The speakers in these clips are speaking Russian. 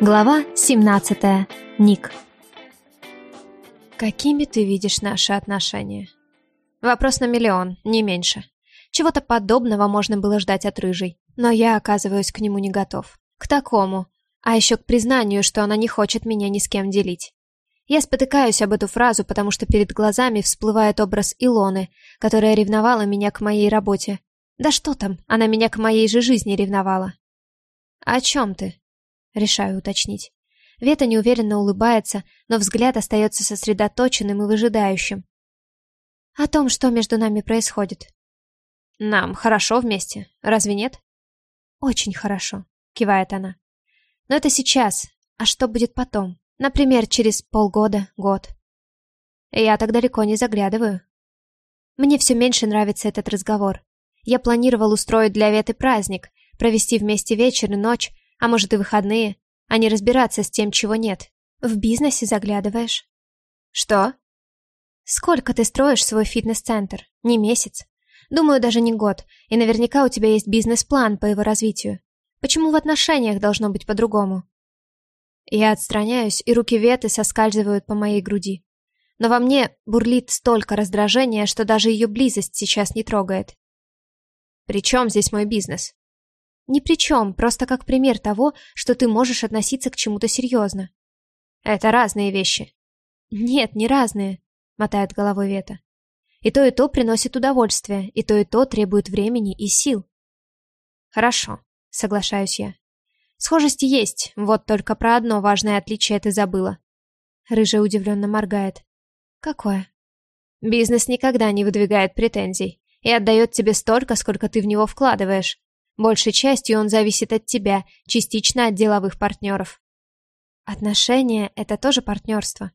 Глава 17. Ник. Какими ты видишь наши отношения? Вопрос на миллион, не меньше. Чего-то подобного можно было ждать от рыжей, но я оказываюсь к нему не готов. К такому, а еще к признанию, что она не хочет меня ни с кем делить. Я спотыкаюсь об эту фразу, потому что перед глазами всплывает образ Илоны, которая ревновала меня к моей работе. Да что там, она меня к моей же жизни ревновала. «О чем ты?» Решаю уточнить. Вета неуверенно улыбается, но взгляд остается сосредоточенным и выжидающим. О том, что между нами происходит. Нам хорошо вместе, разве нет? Очень хорошо, кивает она. Но это сейчас, а что будет потом? Например, через полгода, год. Я так далеко не заглядываю. Мне все меньше нравится этот разговор. Я планировал устроить для Веты праздник, провести вместе вечер и ночь, а может и выходные, а не разбираться с тем, чего нет. В бизнесе заглядываешь. Что? Сколько ты строишь свой фитнес-центр? Не месяц. Думаю, даже не год. И наверняка у тебя есть бизнес-план по его развитию. Почему в отношениях должно быть по-другому? Я отстраняюсь, и руки Веты соскальзывают по моей груди. Но во мне бурлит столько раздражения, что даже ее близость сейчас не трогает. «При чем здесь мой бизнес?» Ни при чем, просто как пример того, что ты можешь относиться к чему-то серьезно. Это разные вещи. Нет, не разные, мотает головой Вета. И то, и то приносит удовольствие, и то, и то требует времени и сил. Хорошо, соглашаюсь я. Схожести есть, вот только про одно важное отличие ты забыла. Рыжая удивленно моргает. Какое? Бизнес никогда не выдвигает претензий и отдает тебе столько, сколько ты в него вкладываешь. Большей частью он зависит от тебя, частично от деловых партнеров. Отношения — это тоже партнерство.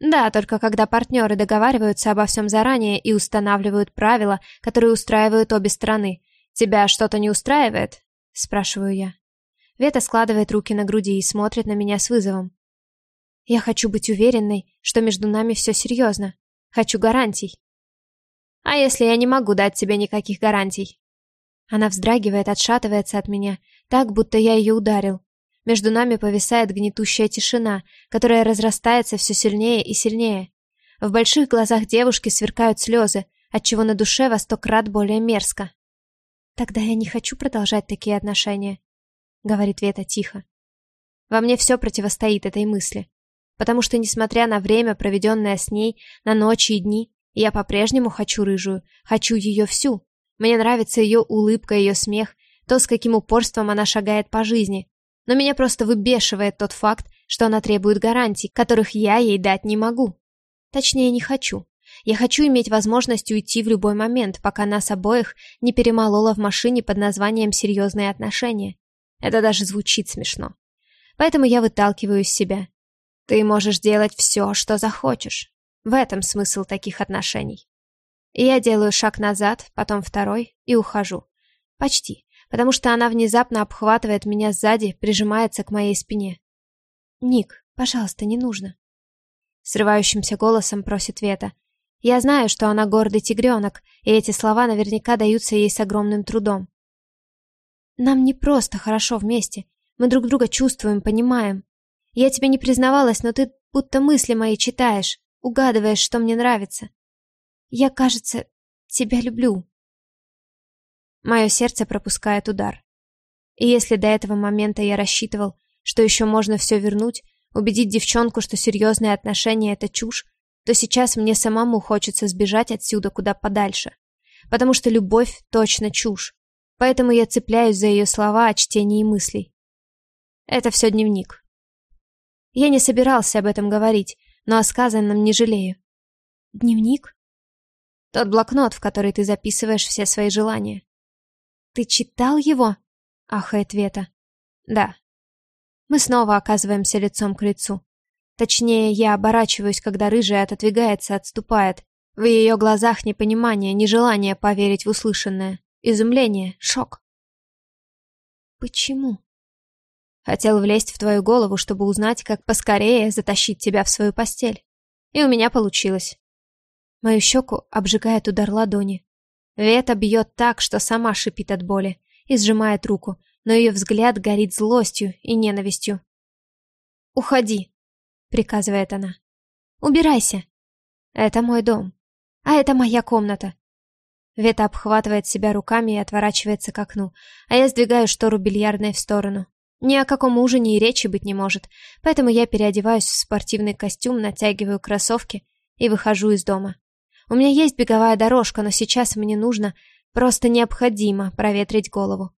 Да, только когда партнеры договариваются обо всем заранее и устанавливают правила, которые устраивают обе стороны. Тебя что-то не устраивает? Спрашиваю я. Вета складывает руки на груди и смотрит на меня с вызовом. Я хочу быть уверенной, что между нами все серьезно. Хочу гарантий. А если я не могу дать тебе никаких гарантий? Она вздрагивает, отшатывается от меня, так, будто я ее ударил. Между нами повисает гнетущая тишина, которая разрастается все сильнее и сильнее. В больших глазах девушки сверкают слезы, отчего на душе во сто крат более мерзко. «Тогда я не хочу продолжать такие отношения», — говорит Вета тихо. Во мне все противостоит этой мысли, потому что, несмотря на время, проведенное с ней, на ночи и дни, я по-прежнему хочу рыжую, хочу ее всю, мне нравится ее улыбка, ее смех, то, с каким упорством она шагает по жизни. Но меня просто выбешивает тот факт, что она требует гарантий, которых я ей дать не могу. Точнее, не хочу. Я хочу иметь возможность уйти в любой момент, пока нас обоих не перемолола в машине под названием «серьезные отношения». Это даже звучит смешно. Поэтому я выталкиваю из себя. Ты можешь делать все, что захочешь. В этом смысл таких отношений. Я делаю шаг назад, потом второй и ухожу. Почти, потому что она внезапно обхватывает меня сзади, прижимается к моей спине. «Ник, пожалуйста, не нужно». Срывающимся голосом просит Вета. Я знаю, что она гордый тигренок, и эти слова наверняка даются ей с огромным трудом. Нам не просто хорошо вместе. Мы друг друга чувствуем, понимаем. Я тебе не признавалась, но ты будто мысли мои читаешь, угадываешь, что мне нравится. Я, кажется, тебя люблю. Мое сердце пропускает удар. И если до этого момента я рассчитывал, что еще можно все вернуть, убедить девчонку, что серьезные отношения — это чушь, то сейчас мне самому хочется сбежать отсюда куда подальше. Потому что любовь точно чушь. Поэтому я цепляюсь за ее слова о чтении мыслей. Это все дневник. Я не собирался об этом говорить, но о сказанном не жалею. Дневник? Тот блокнот, в который ты записываешь все свои желания. Ты читал его? Ахает Вета. Да. Мы снова оказываемся лицом к лицу. Точнее, я оборачиваюсь, когда рыжая отодвигается, отступает. В ее глазах непонимание, нежелание поверить в услышанное. Изумление, шок. Почему? Хотел влезть в твою голову, чтобы узнать, как поскорее затащить тебя в свою постель. И у меня получилось. Мою щеку обжигает удар ладони. Вета бьет так, что сама шипит от боли и сжимает руку, но ее взгляд горит злостью и ненавистью. «Уходи», — приказывает она. «Убирайся. Это мой дом. А это моя комната». Вета обхватывает себя руками и отворачивается к окну, а я сдвигаю штору бильярдной в сторону. Ни о каком ужине и речи быть не может, поэтому я переодеваюсь в спортивный костюм, натягиваю кроссовки и выхожу из дома. У меня есть беговая дорожка, но сейчас мне нужно, просто необходимо проветрить голову.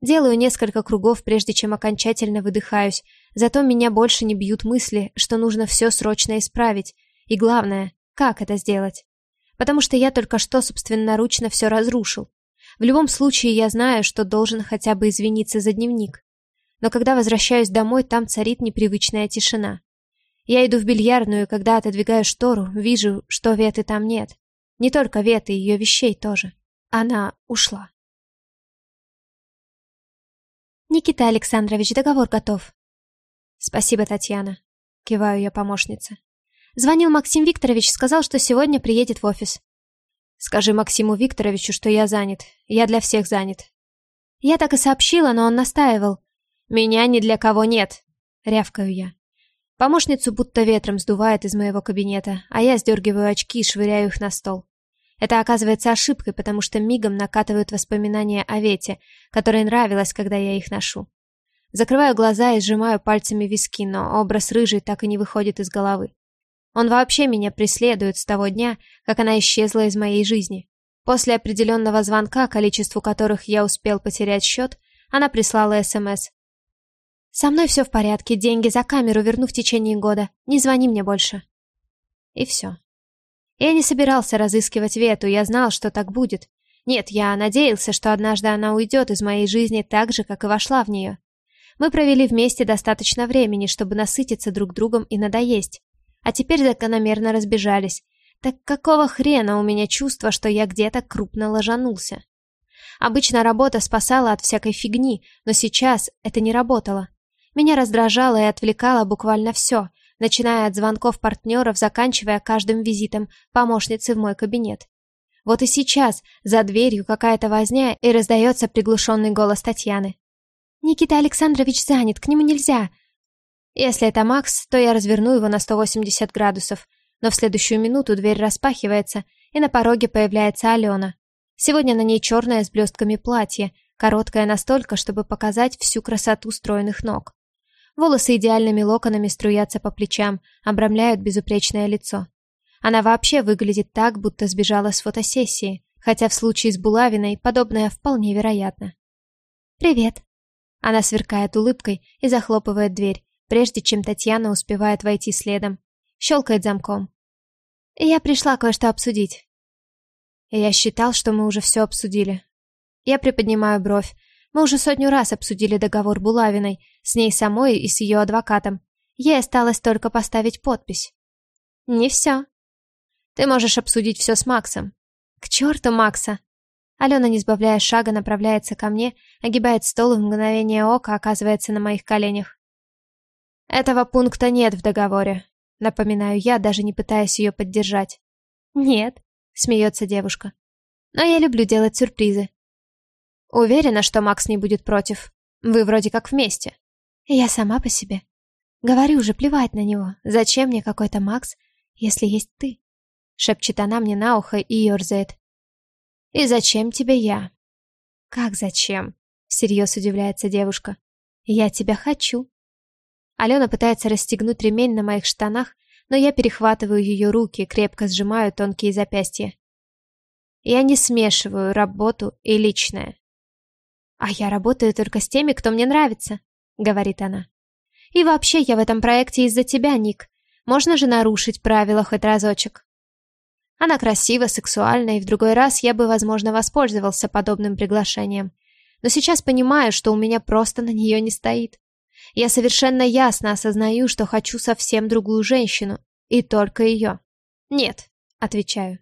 Делаю несколько кругов, прежде чем окончательно выдыхаюсь, зато меня больше не бьют мысли, что нужно все срочно исправить, и главное, как это сделать. Потому что я только что собственноручно все разрушил. В любом случае я знаю, что должен хотя бы извиниться за дневник но когда возвращаюсь домой, там царит непривычная тишина. Я иду в бильярдную, и когда отодвигаю штору, вижу, что Веты там нет. Не только Веты, ее вещей тоже. Она ушла. Никита Александрович, договор готов. Спасибо, Татьяна. Киваю я помощнице. Звонил Максим Викторович, сказал, что сегодня приедет в офис. Скажи Максиму Викторовичу, что я занят. Я для всех занят. Я так и сообщила, но он настаивал. «Меня ни для кого нет!» — рявкаю я. Помощницу будто ветром сдувает из моего кабинета, а я сдергиваю очки и швыряю их на стол. Это оказывается ошибкой, потому что мигом накатывают воспоминания о Вете, которой нравилось, когда я их ношу. Закрываю глаза и сжимаю пальцами виски, но образ рыжий так и не выходит из головы. Он вообще меня преследует с того дня, как она исчезла из моей жизни. После определенного звонка, количеству которых я успел потерять счет, она прислала СМС. «Со мной все в порядке, деньги за камеру верну в течение года. Не звони мне больше». И все. Я не собирался разыскивать Вету, я знал, что так будет. Нет, я надеялся, что однажды она уйдет из моей жизни так же, как и вошла в нее. Мы провели вместе достаточно времени, чтобы насытиться друг другом и надоесть. А теперь закономерно разбежались. Так какого хрена у меня чувство, что я где-то крупно ложанулся? Обычно работа спасала от всякой фигни, но сейчас это не работало. Меня раздражало и отвлекало буквально все, начиная от звонков партнеров, заканчивая каждым визитом помощницы в мой кабинет. Вот и сейчас за дверью какая-то возня и раздается приглушенный голос Татьяны. «Никита Александрович занят, к нему нельзя». Если это Макс, то я разверну его на 180 градусов, но в следующую минуту дверь распахивается, и на пороге появляется Алена. Сегодня на ней черное с блестками платье, короткое настолько, чтобы показать всю красоту стройных ног. Волосы идеальными локонами струятся по плечам, обрамляют безупречное лицо. Она вообще выглядит так, будто сбежала с фотосессии, хотя в случае с Булавиной подобное вполне вероятно. «Привет». Она сверкает улыбкой и захлопывает дверь, прежде чем Татьяна успевает войти следом. Щелкает замком. «Я пришла кое-что обсудить». Я считал, что мы уже все обсудили. Я приподнимаю бровь, мы уже сотню раз обсудили договор Булавиной, с ней самой и с ее адвокатом. Ей осталось только поставить подпись. Не все. Ты можешь обсудить все с Максом. К черту Макса! Алена, не сбавляя шага, направляется ко мне, огибает стол и в мгновение ока оказывается на моих коленях. Этого пункта нет в договоре. Напоминаю я, даже не пытаясь ее поддержать. Нет, смеется девушка. Но я люблю делать сюрпризы. Уверена, что Макс не будет против. Вы вроде как вместе. Я сама по себе. Говорю уже плевать на него. Зачем мне какой-то Макс, если есть ты? Шепчет она мне на ухо и ерзает. И зачем тебе я? Как зачем? Всерьез удивляется девушка. Я тебя хочу. Алена пытается расстегнуть ремень на моих штанах, но я перехватываю ее руки, крепко сжимаю тонкие запястья. Я не смешиваю работу и личное. «А я работаю только с теми, кто мне нравится», — говорит она. «И вообще я в этом проекте из-за тебя, Ник. Можно же нарушить правила хоть разочек». Она красива, сексуальна, и в другой раз я бы, возможно, воспользовался подобным приглашением. Но сейчас понимаю, что у меня просто на нее не стоит. Я совершенно ясно осознаю, что хочу совсем другую женщину. И только ее. «Нет», — отвечаю.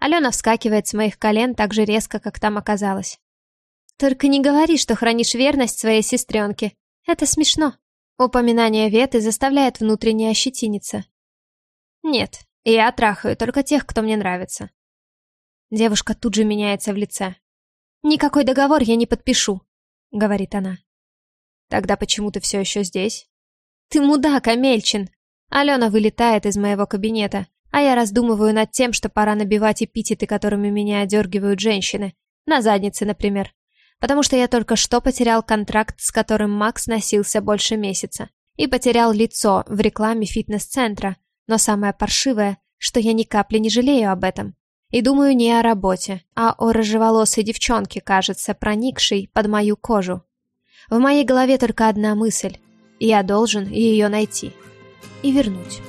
Алена вскакивает с моих колен так же резко, как там оказалась. Только не говори, что хранишь верность своей сестренке. Это смешно. Упоминание Веты заставляет внутренне ощетиниться. Нет, я трахаю только тех, кто мне нравится. Девушка тут же меняется в лице. «Никакой договор я не подпишу», — говорит она. «Тогда почему ты все еще здесь?» Ты мудак, Амельчин. Алена вылетает из моего кабинета, а я раздумываю над тем, что пора набивать эпитеты, которыми меня одергивают женщины. На заднице, например. Потому что я только что потерял контракт, с которым Макс носился больше месяца. И потерял лицо в рекламе фитнес-центра. Но самое паршивое, что я ни капли не жалею об этом. И думаю не о работе, а о рыжеволосой девчонке, кажется, проникшей под мою кожу. В моей голове только одна мысль. Я должен ее найти и вернуть.